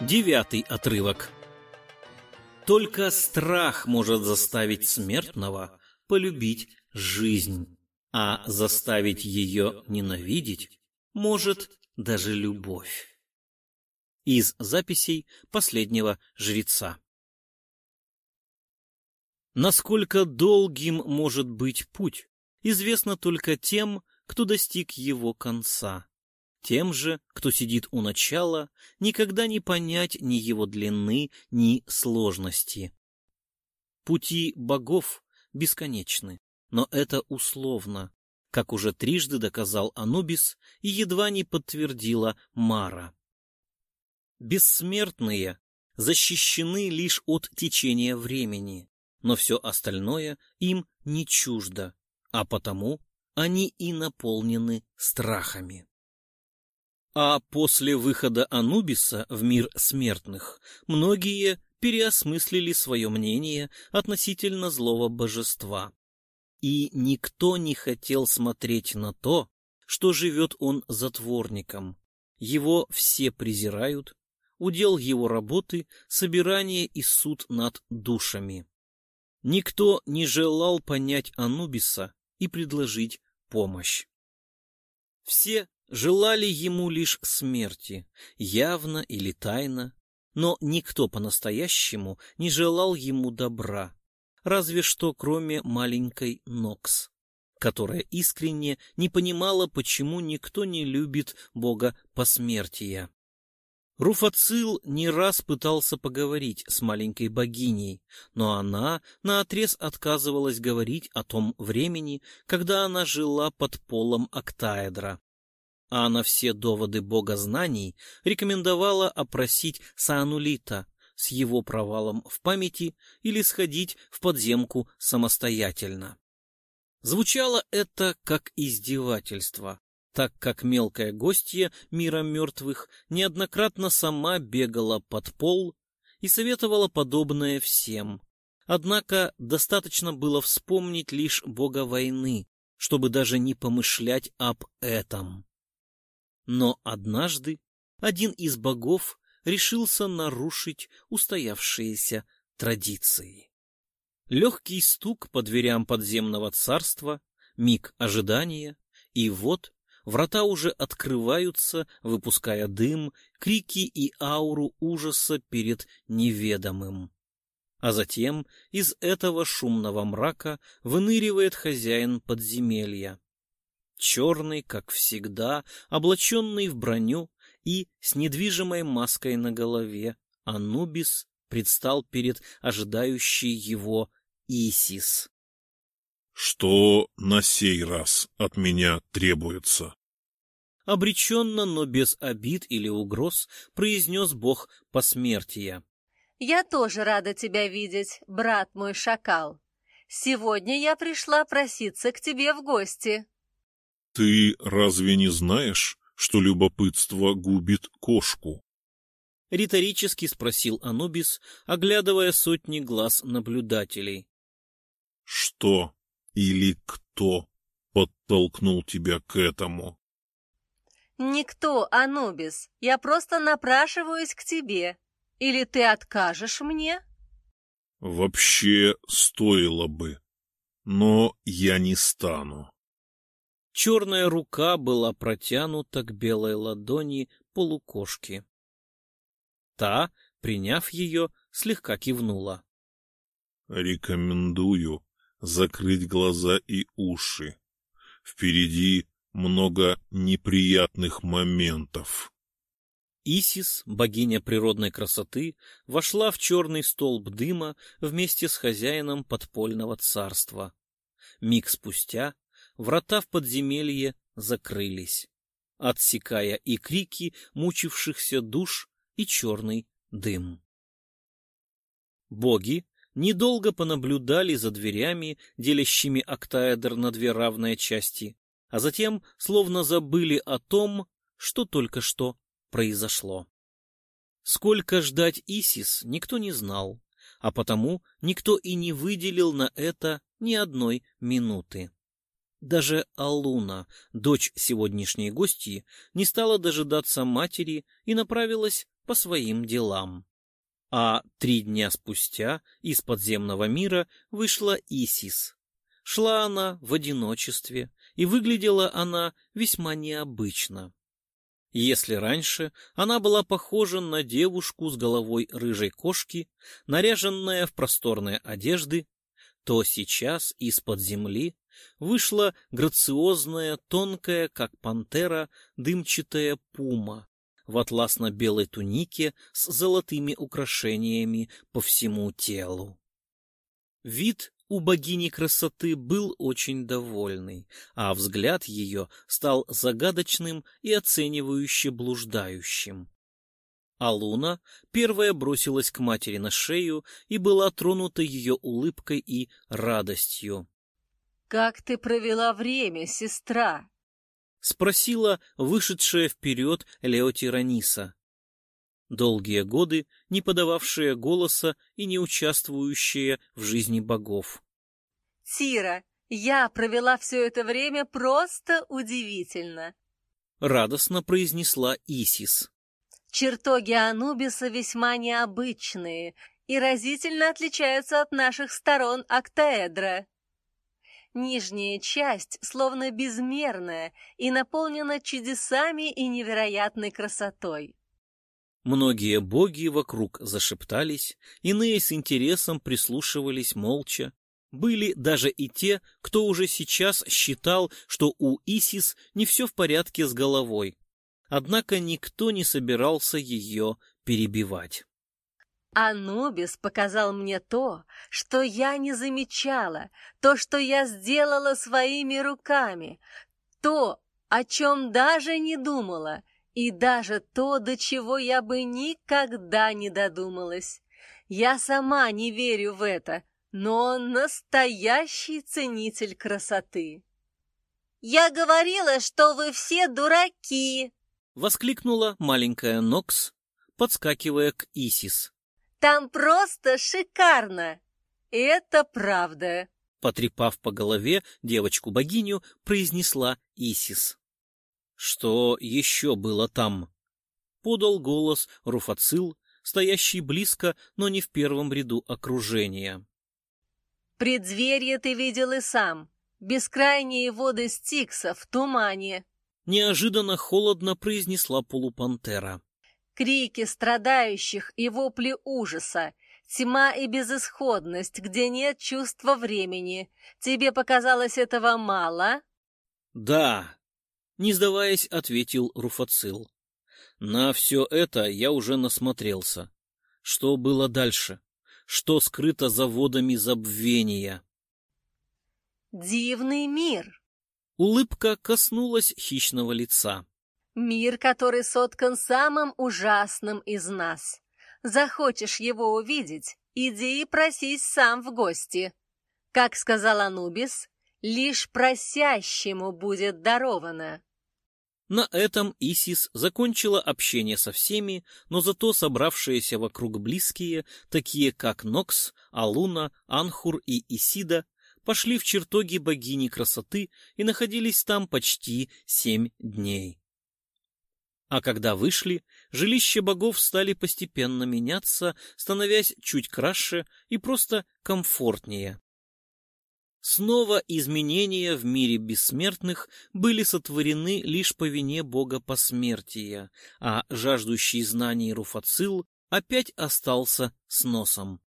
Девятый отрывок. Только страх может заставить смертного полюбить жизнь, а заставить ее ненавидеть может даже любовь. Из записей последнего жреца. Насколько долгим может быть путь, известно только тем, кто достиг его конца. Тем же, кто сидит у начала, никогда не понять ни его длины, ни сложности. Пути богов бесконечны, но это условно, как уже трижды доказал Анубис и едва не подтвердила Мара. Бессмертные защищены лишь от течения времени, но все остальное им не чуждо, а потому они и наполнены страхами. А после выхода Анубиса в мир смертных многие переосмыслили свое мнение относительно злого божества. И никто не хотел смотреть на то, что живет он затворником. Его все презирают, удел его работы — собирание и суд над душами. Никто не желал понять Анубиса и предложить помощь. Все желали ему лишь смерти, явно или тайно, но никто по-настоящему не желал ему добра, разве что кроме маленькой Нокс, которая искренне не понимала, почему никто не любит бога посмертия. Руфацил не раз пытался поговорить с маленькой богиней, но она наотрез отказывалась говорить о том времени, когда она жила под полом Октаэдра а на все доводы богознаний рекомендовала опросить Саанулита с его провалом в памяти или сходить в подземку самостоятельно. Звучало это как издевательство, так как мелкая гостья мира мертвых неоднократно сама бегала под пол и советовала подобное всем. Однако достаточно было вспомнить лишь бога войны, чтобы даже не помышлять об этом. Но однажды один из богов решился нарушить устоявшиеся традиции. Легкий стук по дверям подземного царства, миг ожидания, и вот врата уже открываются, выпуская дым, крики и ауру ужаса перед неведомым. А затем из этого шумного мрака выныривает хозяин подземелья черный, как всегда, облаченный в броню и с недвижимой маской на голове, Анубис предстал перед ожидающей его Исис. — Что на сей раз от меня требуется? Обреченно, но без обид или угроз, произнес бог посмертия. — Я тоже рада тебя видеть, брат мой шакал. Сегодня я пришла проситься к тебе в гости. Ты разве не знаешь, что любопытство губит кошку? Риторически спросил Анубис, оглядывая сотни глаз наблюдателей. Что или кто подтолкнул тебя к этому? Никто, Анубис. Я просто напрашиваюсь к тебе. Или ты откажешь мне? Вообще стоило бы, но я не стану. Черная рука была протянута к белой ладони полукошки. Та, приняв ее, слегка кивнула. «Рекомендую закрыть глаза и уши. Впереди много неприятных моментов». Исис, богиня природной красоты, вошла в черный столб дыма вместе с хозяином подпольного царства. Миг спустя врата в подземелье закрылись, отсекая и крики мучившихся душ, и черный дым. Боги недолго понаблюдали за дверями, делящими октаэдр на две равные части, а затем словно забыли о том, что только что произошло. Сколько ждать Исис, никто не знал, а потому никто и не выделил на это ни одной минуты. Даже Алуна, дочь сегодняшней гостьи, не стала дожидаться матери и направилась по своим делам. А три дня спустя из подземного мира вышла Исис. Шла она в одиночестве, и выглядела она весьма необычно. Если раньше она была похожа на девушку с головой рыжей кошки, наряженная в просторные одежды, то сейчас из-под земли вышла грациозная, тонкая, как пантера, дымчатая пума в атласно-белой тунике с золотыми украшениями по всему телу. Вид у богини красоты был очень довольный, а взгляд ее стал загадочным и оценивающе блуждающим. А Луна первая бросилась к матери на шею и была тронута ее улыбкой и радостью. «Как ты провела время, сестра?» — спросила вышедшая вперед Леотираниса. Долгие годы не подававшая голоса и не участвующая в жизни богов. «Тира, я провела все это время просто удивительно!» — радостно произнесла Исис. «Чертоги Анубиса весьма необычные и разительно отличаются от наших сторон октаэдра. Нижняя часть словно безмерная и наполнена чудесами и невероятной красотой. Многие боги вокруг зашептались, иные с интересом прислушивались молча. Были даже и те, кто уже сейчас считал, что у Исис не все в порядке с головой. Однако никто не собирался ее перебивать. Анубис показал мне то, что я не замечала, то, что я сделала своими руками, то, о чем даже не думала, и даже то, до чего я бы никогда не додумалась. Я сама не верю в это, но он настоящий ценитель красоты. «Я говорила, что вы все дураки!» — воскликнула маленькая Нокс, подскакивая к Исис. Там просто шикарно! Это правда!» Потрепав по голове девочку-богиню, произнесла Исис. «Что еще было там?» Подал голос Руфацил, стоящий близко, но не в первом ряду окружения. «Предзверье ты видел и сам. Бескрайние воды Стикса в тумане!» Неожиданно холодно произнесла полупантера крики страдающих и вопли ужаса, тьма и безысходность, где нет чувства времени. Тебе показалось этого мало? Да, не сдаваясь, ответил Руфацил. На все это я уже насмотрелся. Что было дальше? Что скрыто за водами забвения? Дивный мир. Улыбка коснулась хищного лица. Мир, который соткан самым ужасным из нас. Захочешь его увидеть, иди и просись сам в гости. Как сказал Анубис, лишь просящему будет даровано. На этом Исис закончила общение со всеми, но зато собравшиеся вокруг близкие, такие как Нокс, Алуна, Анхур и Исида, пошли в чертоги богини красоты и находились там почти семь дней. А когда вышли, жилища богов стали постепенно меняться, становясь чуть краше и просто комфортнее. Снова изменения в мире бессмертных были сотворены лишь по вине бога посмертия, а жаждущий знаний Руфацил опять остался с носом.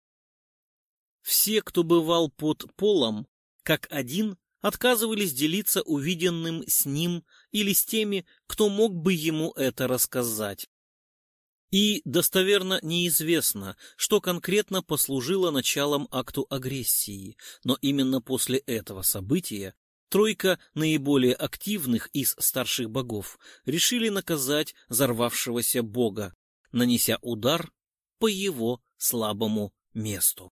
Все, кто бывал под полом, как один, отказывались делиться увиденным с ним или с теми, кто мог бы ему это рассказать. И достоверно неизвестно, что конкретно послужило началом акту агрессии, но именно после этого события тройка наиболее активных из старших богов решили наказать взорвавшегося бога, нанеся удар по его слабому месту.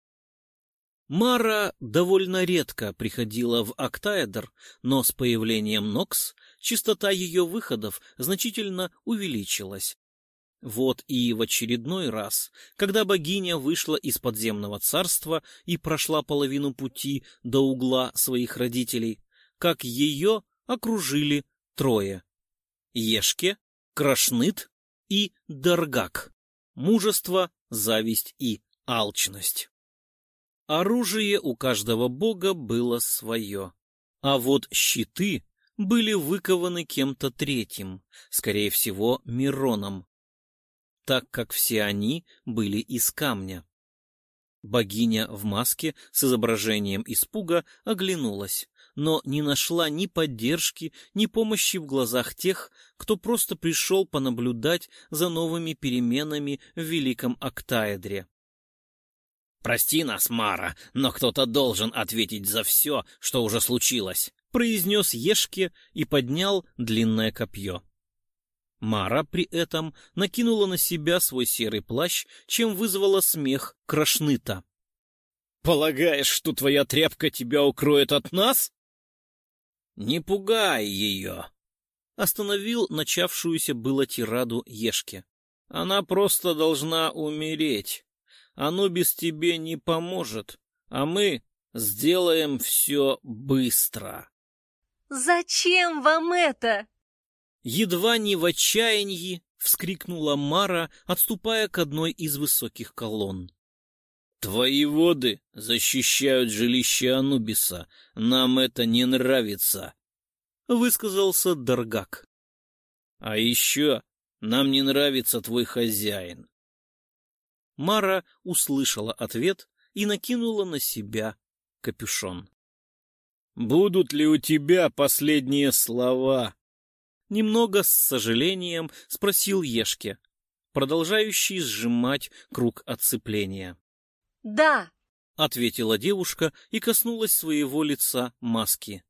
Мара довольно редко приходила в Октаэдр, но с появлением Нокс частота ее выходов значительно увеличилась. Вот и в очередной раз, когда богиня вышла из подземного царства и прошла половину пути до угла своих родителей, как ее окружили трое. Ешке, Крашныт и Даргак. Мужество, зависть и алчность. Оружие у каждого бога было свое, а вот щиты были выкованы кем-то третьим, скорее всего, Мироном, так как все они были из камня. Богиня в маске с изображением испуга оглянулась, но не нашла ни поддержки, ни помощи в глазах тех, кто просто пришел понаблюдать за новыми переменами в Великом Октаэдре. «Прости нас, Мара, но кто-то должен ответить за все, что уже случилось», произнес Ешке и поднял длинное копье. Мара при этом накинула на себя свой серый плащ, чем вызвала смех Крашныта. «Полагаешь, что твоя тряпка тебя укроет от нас?» «Не пугай ее!» — остановил начавшуюся было тираду Ешке. «Она просто должна умереть. Анубис тебе не поможет, а мы сделаем все быстро». «Зачем вам это?» Едва не в отчаянии вскрикнула Мара, отступая к одной из высоких колонн. Твои воды защищают жилище Анубиса. Нам это не нравится, — высказался Даргак. А еще нам не нравится твой хозяин. Мара услышала ответ и накинула на себя капюшон. «Будут ли у тебя последние слова?» Немного с сожалением спросил Ешке, продолжающий сжимать круг отцепления. «Да», — ответила девушка и коснулась своего лица маски.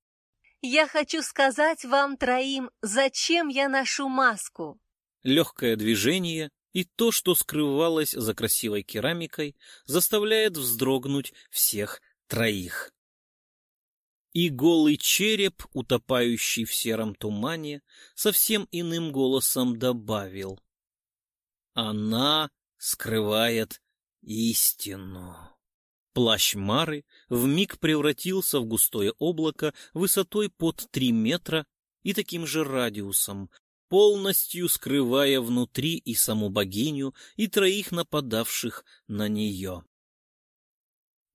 «Я хочу сказать вам троим, зачем я ношу маску». Легкое движение и то, что скрывалось за красивой керамикой, заставляет вздрогнуть всех троих. И голый череп, утопающий в сером тумане, совсем иным голосом добавил. Она скрывает истину. Плащ Мары вмиг превратился в густое облако высотой под три метра и таким же радиусом, полностью скрывая внутри и саму богиню, и троих нападавших на нее.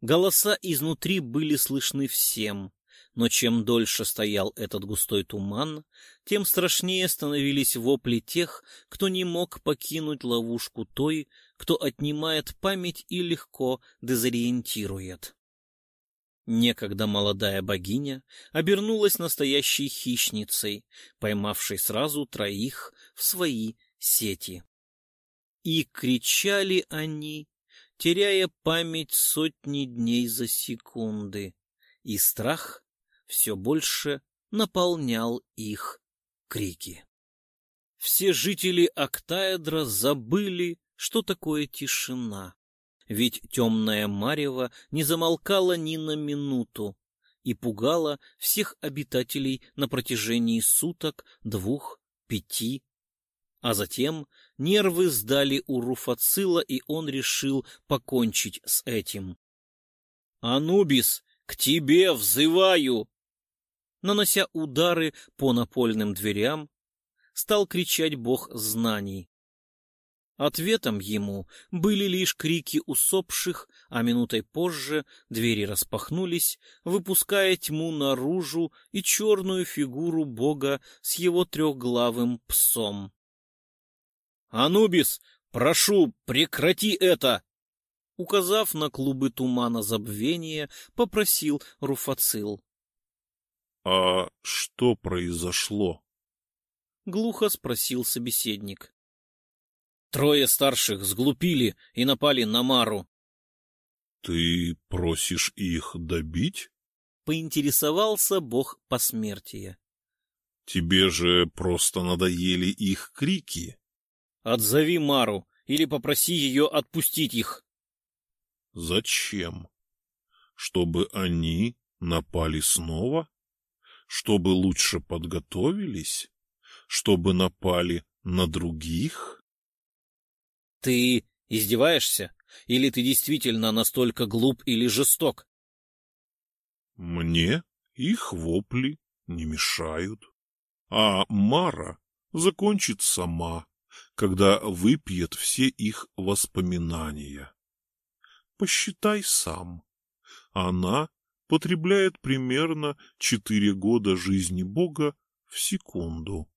Голоса изнутри были слышны всем, но чем дольше стоял этот густой туман, тем страшнее становились вопли тех, кто не мог покинуть ловушку той, кто отнимает память и легко дезориентирует. Некогда молодая богиня обернулась настоящей хищницей, поймавшей сразу троих в свои сети. И кричали они, теряя память сотни дней за секунды, и страх все больше наполнял их крики. Все жители Октаэдра забыли, что такое тишина, ведь темная марево не замолкала ни на минуту и пугала всех обитателей на протяжении суток, двух, пяти. А затем нервы сдали у Руфацила, и он решил покончить с этим. «Анубис, к тебе взываю!» нанося удары по напольным дверям, стал кричать бог знаний. Ответом ему были лишь крики усопших, а минутой позже двери распахнулись, выпуская тьму наружу и черную фигуру бога с его трехглавым псом. «Анубис, прошу, прекрати это!» Указав на клубы тумана забвения, попросил Руфацил. «А что произошло?» — глухо спросил собеседник. «Трое старших сглупили и напали на Мару». «Ты просишь их добить?» — поинтересовался бог посмертия. «Тебе же просто надоели их крики». «Отзови Мару или попроси ее отпустить их». «Зачем? Чтобы они напали снова?» чтобы лучше подготовились, чтобы напали на других? Ты издеваешься? Или ты действительно настолько глуп или жесток? Мне их вопли не мешают. А Мара закончит сама, когда выпьет все их воспоминания. Посчитай сам. Она потребляет примерно четыре года жизни Бога в секунду.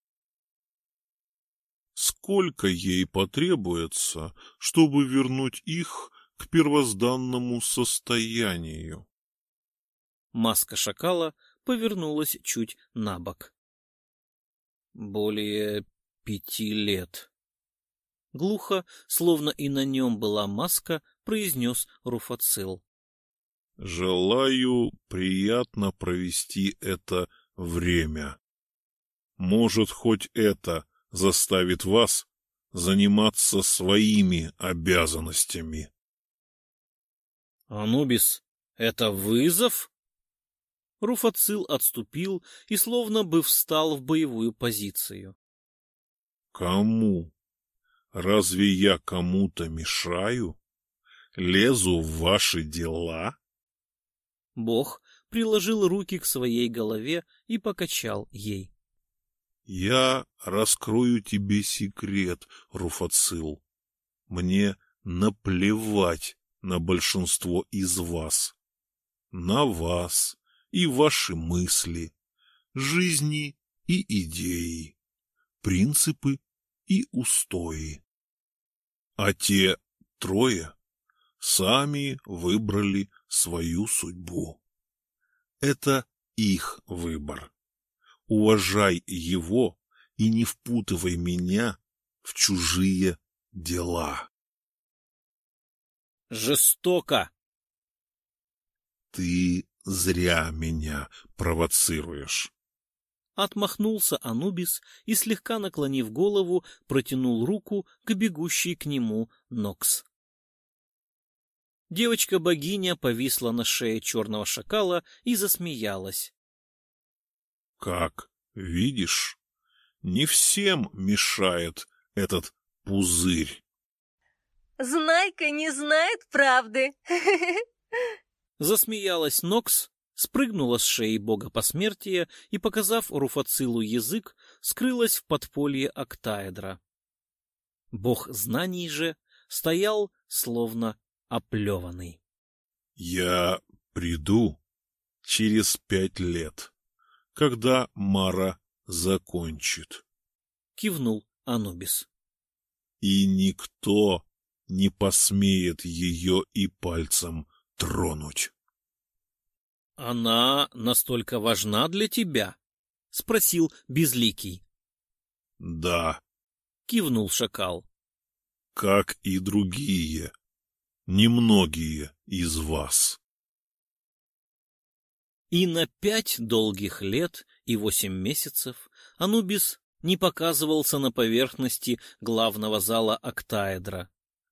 Сколько ей потребуется, чтобы вернуть их к первозданному состоянию? Маска шакала повернулась чуть на бок. Более пяти лет. Глухо, словно и на нем была маска, произнес Руфацил. Желаю приятно провести это время. Может, хоть это заставит вас заниматься своими обязанностями. Анубис, это вызов? Руфацил отступил и словно бы встал в боевую позицию. Кому? Разве я кому-то мешаю? Лезу в ваши дела? Бог приложил руки к своей голове и покачал ей. — Я раскрою тебе секрет, Руфацил. Мне наплевать на большинство из вас. На вас и ваши мысли, жизни и идеи, принципы и устои. А те трое сами выбрали свою судьбу. Это их выбор. Уважай его и не впутывай меня в чужие дела. Жестоко. Ты зря меня провоцируешь. Отмахнулся Анубис и, слегка наклонив голову, протянул руку к бегущей к нему Нокс. Девочка-богиня повисла на шее черного шакала и засмеялась. — Как видишь, не всем мешает этот пузырь. — Знайка не знает правды. Засмеялась Нокс, спрыгнула с шеи бога посмертия и, показав Руфацилу язык, скрылась в подполье Октаэдра. Бог знаний же стоял, словно оплеванный. — Я приду через пять лет, когда Мара закончит. — кивнул Анубис. — И никто не посмеет ее и пальцем тронуть. — Она настолько важна для тебя? — спросил Безликий. — Да. — кивнул шакал. — Как и другие немногие из вас. И на пять долгих лет и восемь месяцев Анубис не показывался на поверхности главного зала Октаэдра,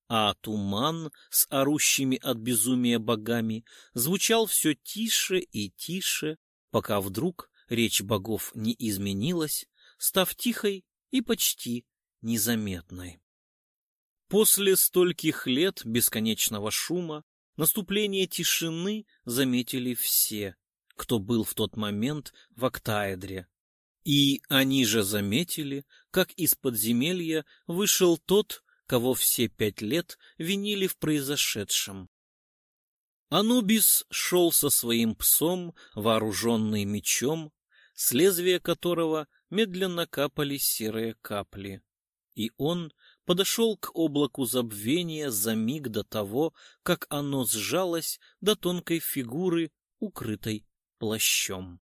а туман с орущими от безумия богами звучал все тише и тише, пока вдруг речь богов не изменилась, став тихой и почти незаметной. После стольких лет бесконечного шума наступление тишины заметили все, кто был в тот момент в Октаэдре. И они же заметили, как из подземелья вышел тот, кого все пять лет винили в произошедшем. Анубис шел со своим псом, вооруженный мечом, с лезвия которого медленно капали серые капли. И он подошел к облаку забвения за миг до того, как оно сжалось до тонкой фигуры, укрытой плащом.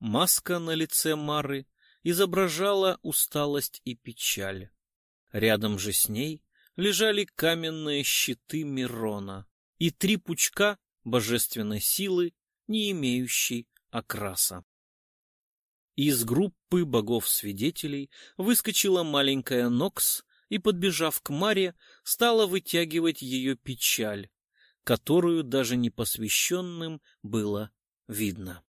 Маска на лице Мары изображала усталость и печаль. Рядом же с ней лежали каменные щиты Мирона и три пучка божественной силы, не имеющей окраса. Из группы богов-свидетелей выскочила маленькая Нокс и, подбежав к Маре, стала вытягивать ее печаль, которую даже непосвященным было видно.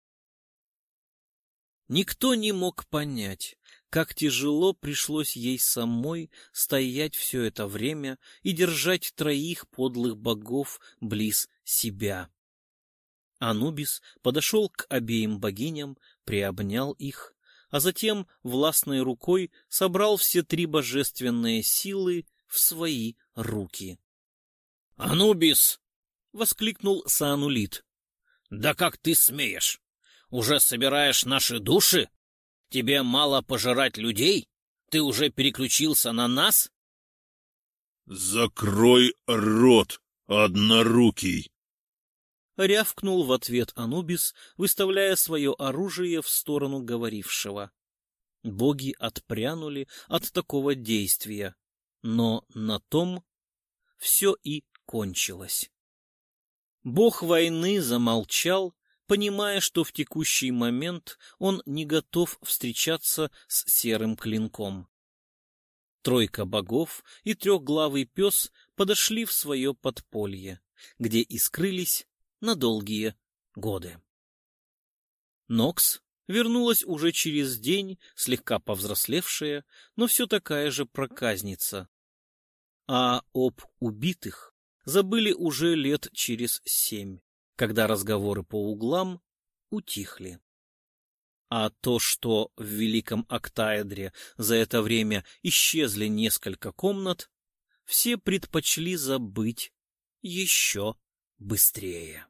Никто не мог понять, как тяжело пришлось ей самой стоять все это время и держать троих подлых богов близ себя. Анубис подошел к обеим богиням, приобнял их, а затем властной рукой собрал все три божественные силы в свои руки. «Анубис!» — воскликнул Саанулит. «Да как ты смеешь? Уже собираешь наши души? Тебе мало пожирать людей? Ты уже переключился на нас?» «Закрой рот, однорукий!» Рявкнул в ответ Анубис, выставляя свое оружие в сторону говорившего. Боги отпрянули от такого действия, но на том все и кончилось. Бог войны замолчал, понимая, что в текущий момент он не готов встречаться с серым клинком. Тройка богов и трехглавый пес подошли в свое подполье, где и скрылись на долгие годы. Нокс вернулась уже через день, слегка повзрослевшая, но все такая же проказница. А об убитых забыли уже лет через семь, когда разговоры по углам утихли. А то, что в Великом Октаэдре за это время исчезли несколько комнат, все предпочли забыть еще быстрее.